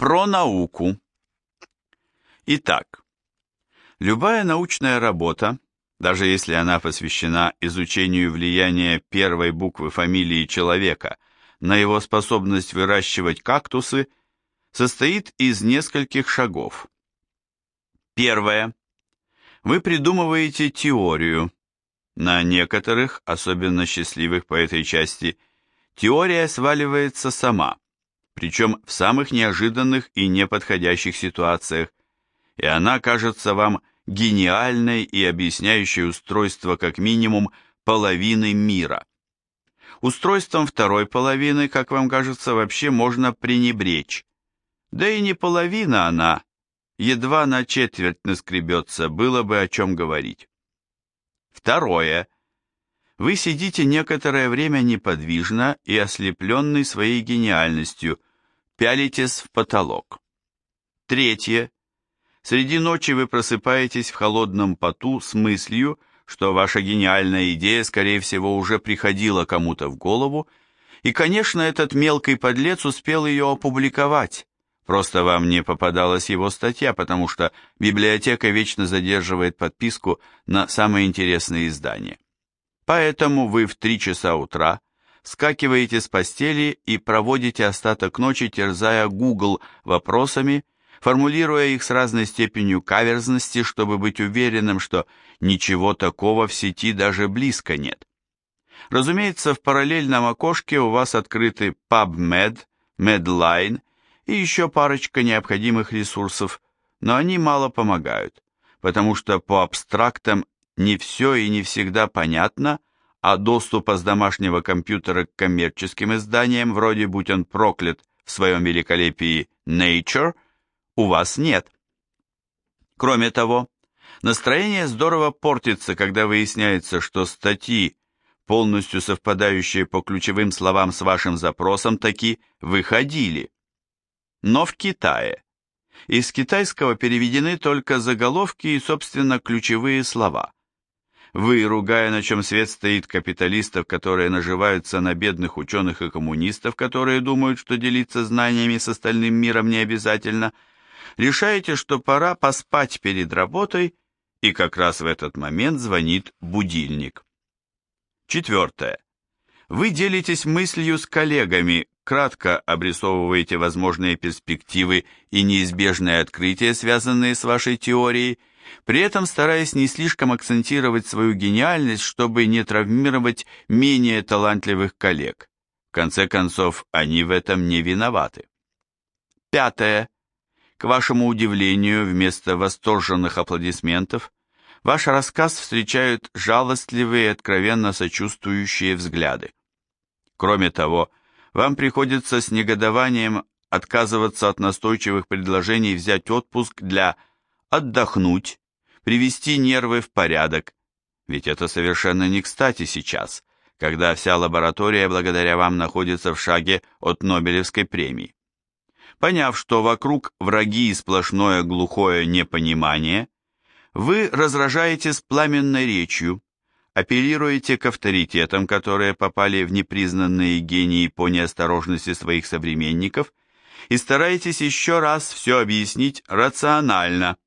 Про науку. Итак, любая научная работа, даже если она посвящена изучению влияния первой буквы фамилии человека на его способность выращивать кактусы, состоит из нескольких шагов. Первое. Вы придумываете теорию. На некоторых, особенно счастливых по этой части, теория сваливается сама – причем в самых неожиданных и неподходящих ситуациях, и она кажется вам гениальной и объясняющей устройство как минимум половины мира. Устройством второй половины, как вам кажется, вообще можно пренебречь. Да и не половина она, едва на четверть наскребется, было бы о чем говорить. Второе. Вы сидите некоторое время неподвижно и ослепленный своей гениальностью – пялитесь в потолок. Третье. Среди ночи вы просыпаетесь в холодном поту с мыслью, что ваша гениальная идея, скорее всего, уже приходила кому-то в голову, и, конечно, этот мелкий подлец успел ее опубликовать. Просто вам не попадалась его статья, потому что библиотека вечно задерживает подписку на самые интересные издания. Поэтому вы в три часа утра скакиваете с постели и проводите остаток ночи, терзая Google вопросами, формулируя их с разной степенью каверзности, чтобы быть уверенным, что ничего такого в сети даже близко нет. Разумеется, в параллельном окошке у вас открыты PubMed, Medline и еще парочка необходимых ресурсов, но они мало помогают, потому что по абстрактам не все и не всегда понятно, а доступа с домашнего компьютера к коммерческим изданиям, вроде «Будь он проклят» в своем великолепии Nature, у вас нет. Кроме того, настроение здорово портится, когда выясняется, что статьи, полностью совпадающие по ключевым словам с вашим запросом, таки выходили. Но в Китае. Из китайского переведены только заголовки и, собственно, ключевые слова – вы, ругая, на чем свет стоит капиталистов, которые наживаются на бедных ученых и коммунистов, которые думают, что делиться знаниями с остальным миром не обязательно, решаете, что пора поспать перед работой, и как раз в этот момент звонит будильник. Четвертое. Вы делитесь мыслью с коллегами, кратко обрисовываете возможные перспективы и неизбежные открытия, связанные с вашей теорией, при этом стараясь не слишком акцентировать свою гениальность, чтобы не травмировать менее талантливых коллег. В конце концов, они в этом не виноваты. Пятое. К вашему удивлению, вместо восторженных аплодисментов, ваш рассказ встречают жалостливые и откровенно сочувствующие взгляды. Кроме того, вам приходится с негодованием отказываться от настойчивых предложений взять отпуск для отдохнуть, привести нервы в порядок, ведь это совершенно не кстати сейчас, когда вся лаборатория благодаря вам находится в шаге от Нобелевской премии. Поняв, что вокруг враги и сплошное глухое непонимание, вы разражаете с пламенной речью, апеллируете к авторитетам, которые попали в непризнанные гении по неосторожности своих современников, и стараетесь еще раз все объяснить рационально –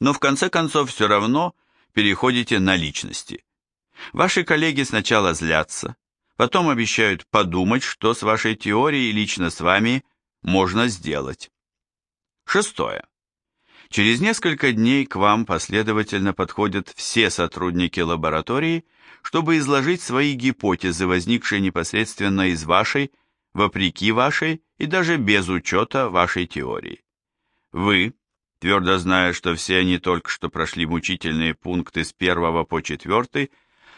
но в конце концов все равно переходите на личности. Ваши коллеги сначала злятся, потом обещают подумать, что с вашей теорией лично с вами можно сделать. Шестое. Через несколько дней к вам последовательно подходят все сотрудники лаборатории, чтобы изложить свои гипотезы, возникшие непосредственно из вашей, вопреки вашей и даже без учета вашей теории. Вы, твердо зная, что все они только что прошли мучительные пункты с первого по четвертый,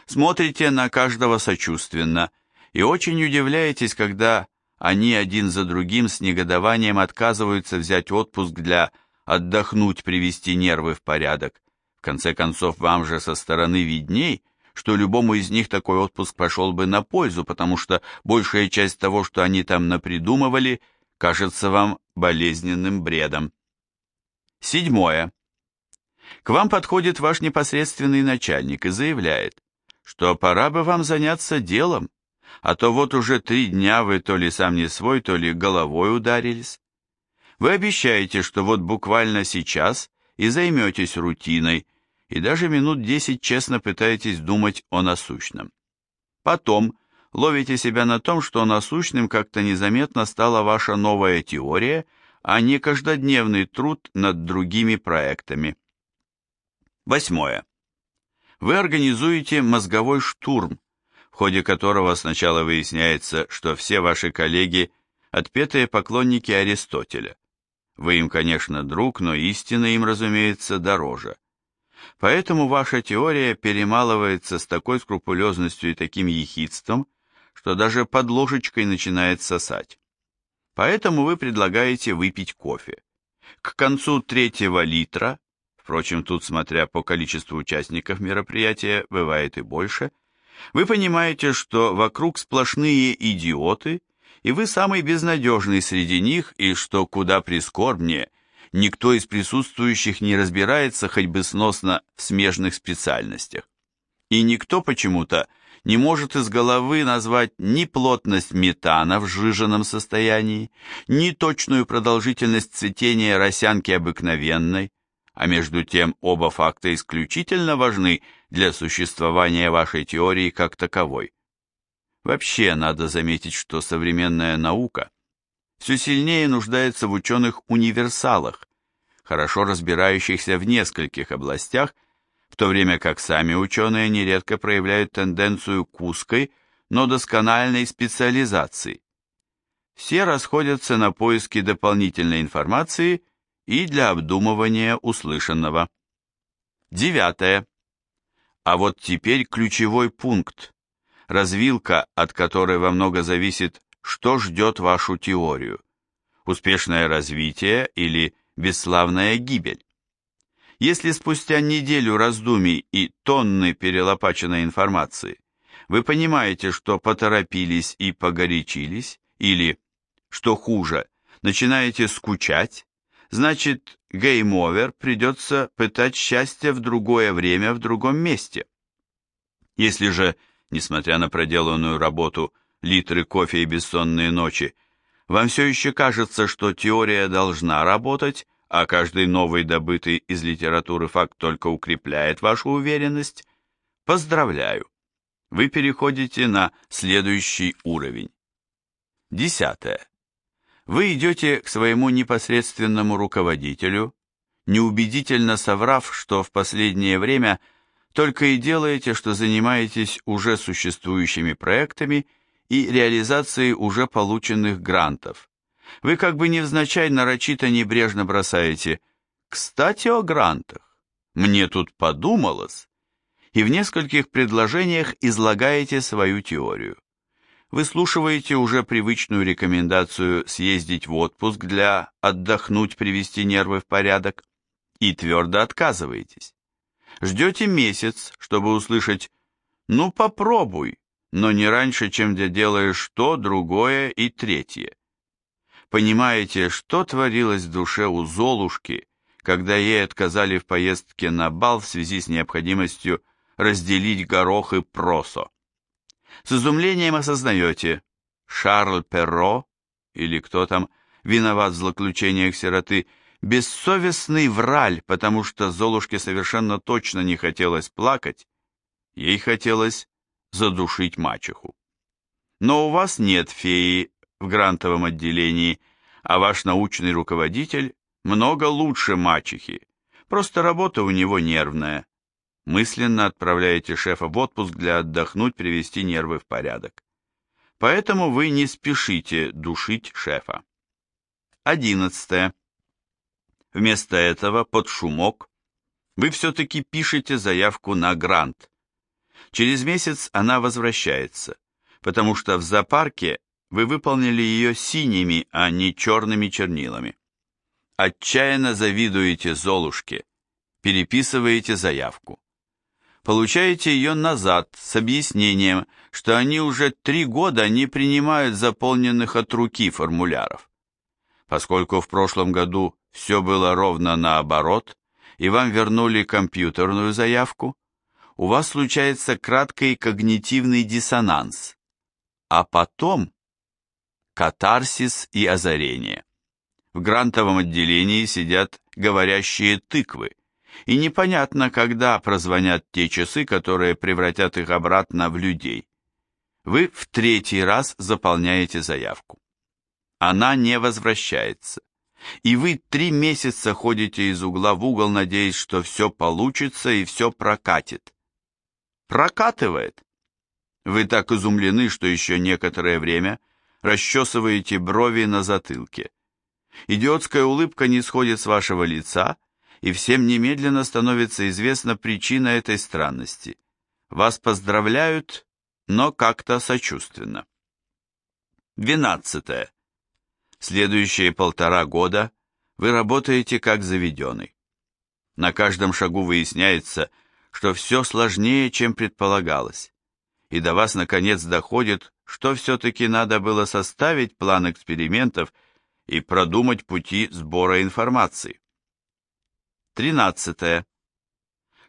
смотрите на каждого сочувственно и очень удивляетесь, когда они один за другим с негодованием отказываются взять отпуск для отдохнуть, привести нервы в порядок. В конце концов, вам же со стороны видней, что любому из них такой отпуск пошел бы на пользу, потому что большая часть того, что они там напридумывали, кажется вам болезненным бредом. Седьмое. К вам подходит ваш непосредственный начальник и заявляет, что пора бы вам заняться делом, а то вот уже три дня вы то ли сам не свой, то ли головой ударились. Вы обещаете, что вот буквально сейчас и займетесь рутиной, и даже минут десять честно пытаетесь думать о насущном. Потом ловите себя на том, что насущным как-то незаметно стала ваша новая теория, а не каждодневный труд над другими проектами. Восьмое. Вы организуете мозговой штурм, в ходе которого сначала выясняется, что все ваши коллеги – отпетые поклонники Аристотеля. Вы им, конечно, друг, но истина им, разумеется, дороже. Поэтому ваша теория перемалывается с такой скрупулезностью и таким ехидством, что даже под ложечкой начинает сосать. Поэтому вы предлагаете выпить кофе. К концу третьего литра, впрочем, тут, смотря по количеству участников мероприятия, бывает и больше, вы понимаете, что вокруг сплошные идиоты, и вы самый безнадежный среди них, и что куда прискорбнее, никто из присутствующих не разбирается хоть бы сносно в смежных специальностях. И никто почему-то не может из головы назвать ни плотность метана в сжиженном состоянии, ни точную продолжительность цветения росянки обыкновенной, а между тем оба факта исключительно важны для существования вашей теории как таковой. Вообще надо заметить, что современная наука все сильнее нуждается в ученых-универсалах, хорошо разбирающихся в нескольких областях, в то время как сами ученые нередко проявляют тенденцию к узкой, но доскональной специализации. Все расходятся на поиски дополнительной информации и для обдумывания услышанного. Девятое. А вот теперь ключевой пункт, развилка, от которой во много зависит, что ждет вашу теорию. Успешное развитие или бесславная гибель. Если спустя неделю раздумий и тонны перелопаченной информации вы понимаете, что поторопились и погорячились, или, что хуже, начинаете скучать, значит, гейм-овер придется пытать счастье в другое время в другом месте. Если же, несмотря на проделанную работу, литры кофе и бессонные ночи, вам все еще кажется, что теория должна работать, а каждый новый добытый из литературы факт только укрепляет вашу уверенность, поздравляю. Вы переходите на следующий уровень. Десятое. Вы идете к своему непосредственному руководителю, неубедительно соврав, что в последнее время только и делаете, что занимаетесь уже существующими проектами и реализацией уже полученных грантов. Вы как бы невзначай нарочито небрежно бросаете «Кстати, о грантах. Мне тут подумалось» и в нескольких предложениях излагаете свою теорию выслушиваете уже привычную рекомендацию съездить в отпуск для отдохнуть, привести нервы в порядок, и твердо отказываетесь. Ждете месяц, чтобы услышать «ну попробуй», но не раньше, чем ты делаешь то, другое и третье. Понимаете, что творилось в душе у Золушки, когда ей отказали в поездке на бал в связи с необходимостью разделить горох и просо. С изумлением осознаете, Шарль Перро, или кто там, виноват в злоключениях сироты, бессовестный враль, потому что Золушке совершенно точно не хотелось плакать, ей хотелось задушить мачеху. Но у вас нет феи в грантовом отделении, а ваш научный руководитель много лучше мачехи, просто работа у него нервная мысленно отправляете шефа в отпуск для отдохнуть, привести нервы в порядок. Поэтому вы не спешите душить шефа. Одиннадцатое. Вместо этого, под шумок, вы все-таки пишете заявку на грант. Через месяц она возвращается, потому что в зоопарке вы выполнили ее синими, а не черными чернилами. Отчаянно завидуете Золушке, переписываете заявку получаете ее назад с объяснением, что они уже три года не принимают заполненных от руки формуляров. Поскольку в прошлом году все было ровно наоборот, и вам вернули компьютерную заявку, у вас случается краткий когнитивный диссонанс, а потом катарсис и озарение. В грантовом отделении сидят говорящие тыквы, и непонятно, когда прозвонят те часы, которые превратят их обратно в людей. Вы в третий раз заполняете заявку. Она не возвращается. И вы три месяца ходите из угла в угол, надеясь, что все получится и все прокатит. Прокатывает. Вы так изумлены, что еще некоторое время расчесываете брови на затылке. Идиотская улыбка не сходит с вашего лица, и всем немедленно становится известна причина этой странности. Вас поздравляют, но как-то сочувственно. 12. Следующие полтора года вы работаете как заведенный. На каждом шагу выясняется, что все сложнее, чем предполагалось. И до вас наконец доходит, что все-таки надо было составить план экспериментов и продумать пути сбора информации. 13.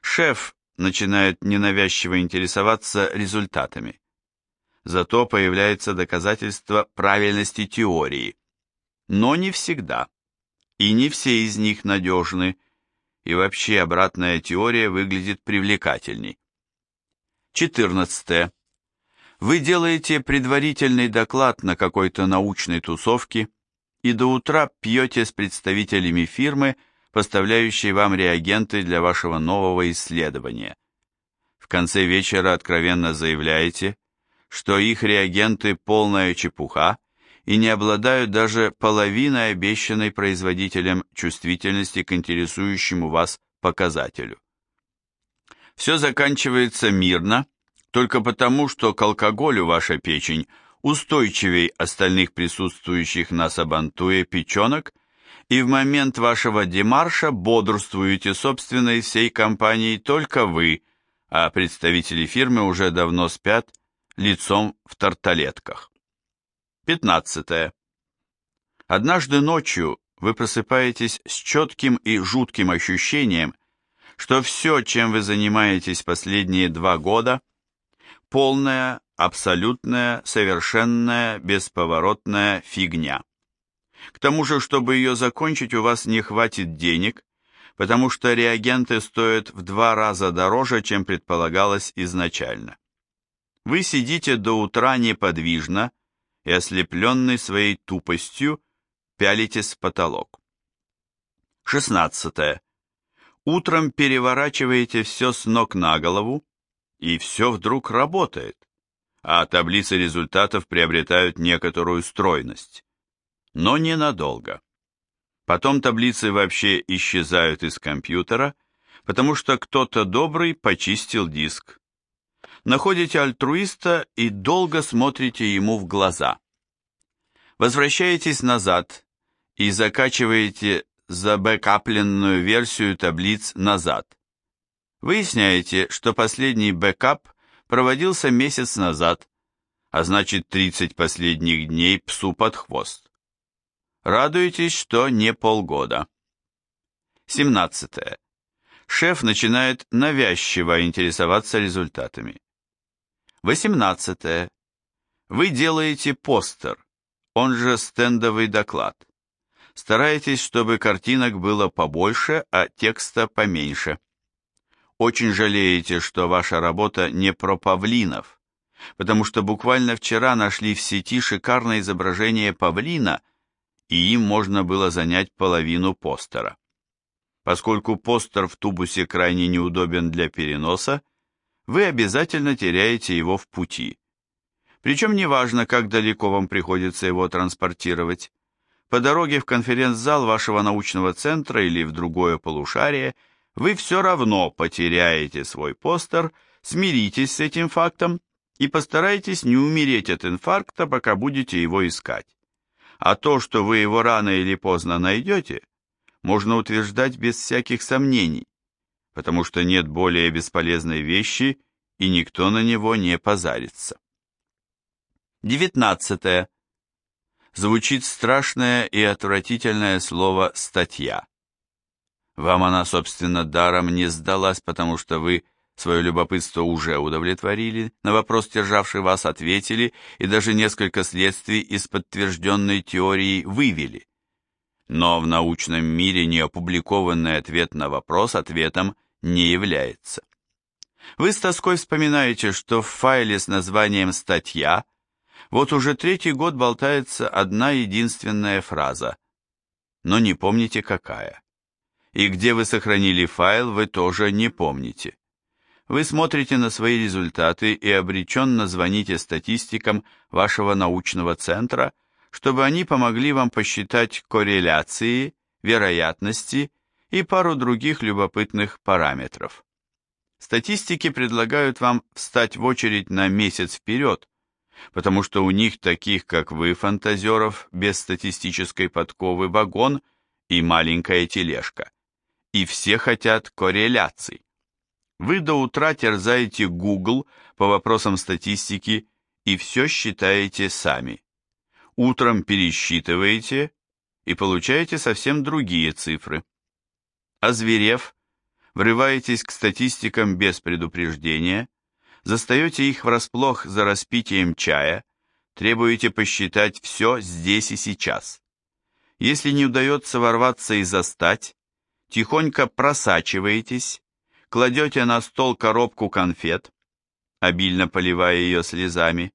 Шеф начинает ненавязчиво интересоваться результатами. Зато появляется доказательство правильности теории. Но не всегда. И не все из них надежны. И вообще обратная теория выглядит привлекательней. 14. Вы делаете предварительный доклад на какой-то научной тусовке и до утра пьете с представителями фирмы, поставляющей вам реагенты для вашего нового исследования. В конце вечера откровенно заявляете, что их реагенты полная чепуха и не обладают даже половиной обещанной производителем чувствительности к интересующему вас показателю. Все заканчивается мирно, только потому, что к алкоголю ваша печень устойчивей остальных присутствующих на Сабантуе печенок, и в момент вашего демарша бодрствуете собственной всей компанией только вы, а представители фирмы уже давно спят лицом в тарталетках. 15. Однажды ночью вы просыпаетесь с четким и жутким ощущением, что все, чем вы занимаетесь последние два года, полная, абсолютная, совершенная, бесповоротная фигня. К тому же, чтобы ее закончить, у вас не хватит денег, потому что реагенты стоят в два раза дороже, чем предполагалось изначально. Вы сидите до утра неподвижно и, ослепленный своей тупостью, пялитесь в потолок. 16. Утром переворачиваете все с ног на голову, и все вдруг работает, а таблицы результатов приобретают некоторую стройность. Но ненадолго. Потом таблицы вообще исчезают из компьютера, потому что кто-то добрый почистил диск. Находите альтруиста и долго смотрите ему в глаза. Возвращаетесь назад и закачиваете забэкапленную версию таблиц назад. Выясняете, что последний бэкап проводился месяц назад, а значит 30 последних дней псу под хвост. Радуетесь, что не полгода. 17. Шеф начинает навязчиво интересоваться результатами. 18. Вы делаете постер, он же стендовый доклад. Стараетесь, чтобы картинок было побольше, а текста поменьше. Очень жалеете, что ваша работа не про павлинов, потому что буквально вчера нашли в сети шикарное изображение павлина, и им можно было занять половину постера. Поскольку постер в тубусе крайне неудобен для переноса, вы обязательно теряете его в пути. Причем неважно, как далеко вам приходится его транспортировать. По дороге в конференц-зал вашего научного центра или в другое полушарие – вы все равно потеряете свой постер, смиритесь с этим фактом и постарайтесь не умереть от инфаркта, пока будете его искать. А то, что вы его рано или поздно найдете, можно утверждать без всяких сомнений, потому что нет более бесполезной вещи, и никто на него не позарится. 19. Звучит страшное и отвратительное слово «статья». Вам она, собственно, даром не сдалась, потому что вы свое любопытство уже удовлетворили, на вопрос, державший вас, ответили и даже несколько следствий из подтвержденной теории вывели. Но в научном мире неопубликованный ответ на вопрос ответом не является. Вы с тоской вспоминаете, что в файле с названием «Статья» вот уже третий год болтается одна единственная фраза, но не помните какая. И где вы сохранили файл, вы тоже не помните. Вы смотрите на свои результаты и обреченно звоните статистикам вашего научного центра, чтобы они помогли вам посчитать корреляции, вероятности и пару других любопытных параметров. Статистики предлагают вам встать в очередь на месяц вперед, потому что у них таких, как вы, фантазеров, без статистической подковы вагон и маленькая тележка. И все хотят корреляций. Вы до утра терзаете Google по вопросам статистики и все считаете сами. Утром пересчитываете и получаете совсем другие цифры. Озверев, врываетесь к статистикам без предупреждения, застаете их врасплох за распитием чая, требуете посчитать все здесь и сейчас. Если не удается ворваться и застать, тихонько просачиваетесь, кладете на стол коробку конфет, обильно поливая ее слезами,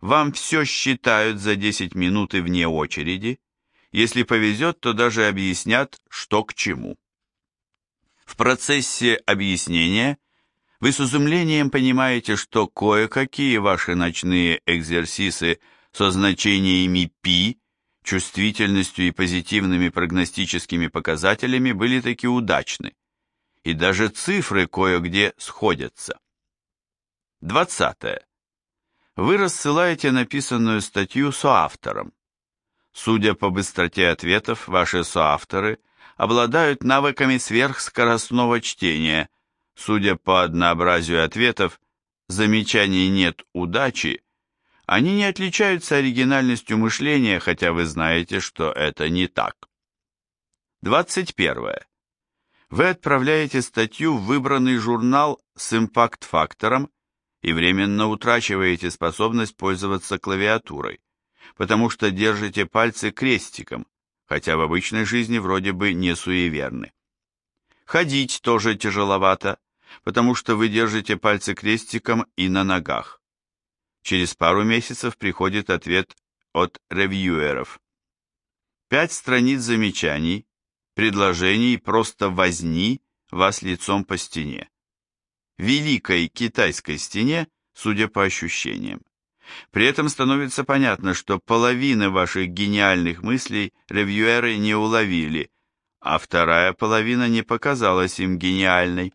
вам все считают за 10 минут и вне очереди, если повезет, то даже объяснят, что к чему. В процессе объяснения вы с изумлением понимаете, что кое-какие ваши ночные экзерсисы со значениями π, чувствительностью и позитивными прогностическими показателями были таки удачны и даже цифры кое-где сходятся. 20. Вы рассылаете написанную статью соавторам. Судя по быстроте ответов, ваши соавторы обладают навыками сверхскоростного чтения. Судя по однообразию ответов, замечаний нет удачи, они не отличаются оригинальностью мышления, хотя вы знаете, что это не так. 21. Вы отправляете статью в выбранный журнал с импакт-фактором и временно утрачиваете способность пользоваться клавиатурой, потому что держите пальцы крестиком, хотя в обычной жизни вроде бы не суеверны. Ходить тоже тяжеловато, потому что вы держите пальцы крестиком и на ногах. Через пару месяцев приходит ответ от ревьюеров. Пять страниц замечаний, предложений просто возни вас лицом по стене. Великой китайской стене, судя по ощущениям. При этом становится понятно, что половины ваших гениальных мыслей ревьюеры не уловили, а вторая половина не показалась им гениальной.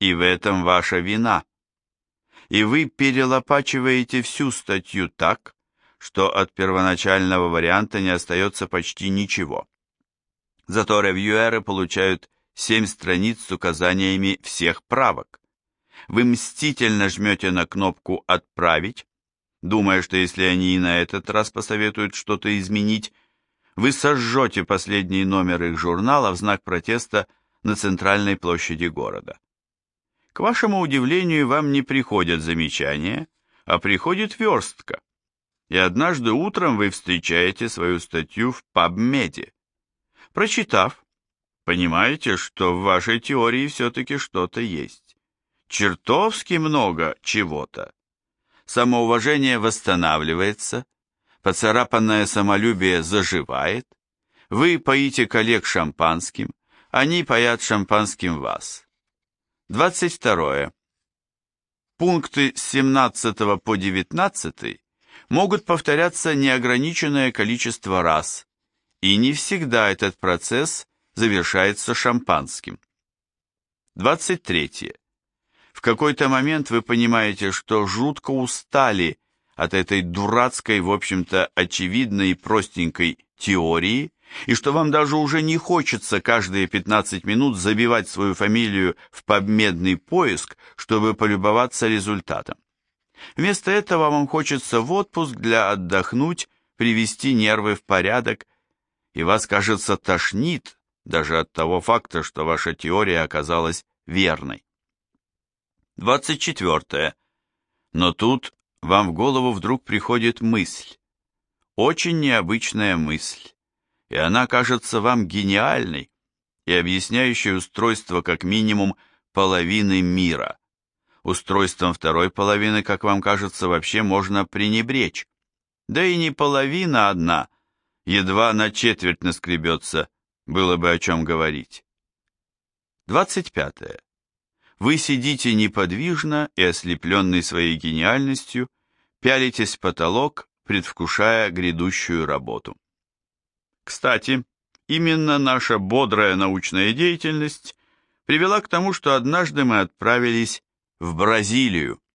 И в этом ваша вина. И вы перелопачиваете всю статью так, что от первоначального варианта не остается почти ничего. Зато ревьюеры получают семь страниц с указаниями всех правок. Вы мстительно жмете на кнопку «Отправить», думая, что если они и на этот раз посоветуют что-то изменить, вы сожжете последний номер их журнала в знак протеста на центральной площади города. К вашему удивлению, вам не приходят замечания, а приходит верстка. И однажды утром вы встречаете свою статью в PubMed. Прочитав, понимаете, что в вашей теории все-таки что-то есть. Чертовски много чего-то. Самоуважение восстанавливается, поцарапанное самолюбие заживает, вы поите коллег шампанским, они паят шампанским вас. 22. Пункты с 17 по 19 могут повторяться неограниченное количество раз, и не всегда этот процесс завершается шампанским. 23. В какой-то момент вы понимаете, что жутко устали от этой дурацкой, в общем-то, очевидной и простенькой теории, и что вам даже уже не хочется каждые 15 минут забивать свою фамилию в победный поиск, чтобы полюбоваться результатом. Вместо этого вам хочется в отпуск для отдохнуть, привести нервы в порядок и вас, кажется, тошнит даже от того факта, что ваша теория оказалась верной. 24. Но тут вам в голову вдруг приходит мысль. Очень необычная мысль. И она кажется вам гениальной и объясняющей устройство как минимум половины мира. Устройством второй половины, как вам кажется, вообще можно пренебречь. Да и не половина одна, едва на четверть наскребется, было бы о чем говорить. 25. Вы сидите неподвижно и ослепленный своей гениальностью, пялитесь в потолок, предвкушая грядущую работу. Кстати, именно наша бодрая научная деятельность привела к тому, что однажды мы отправились в Бразилию.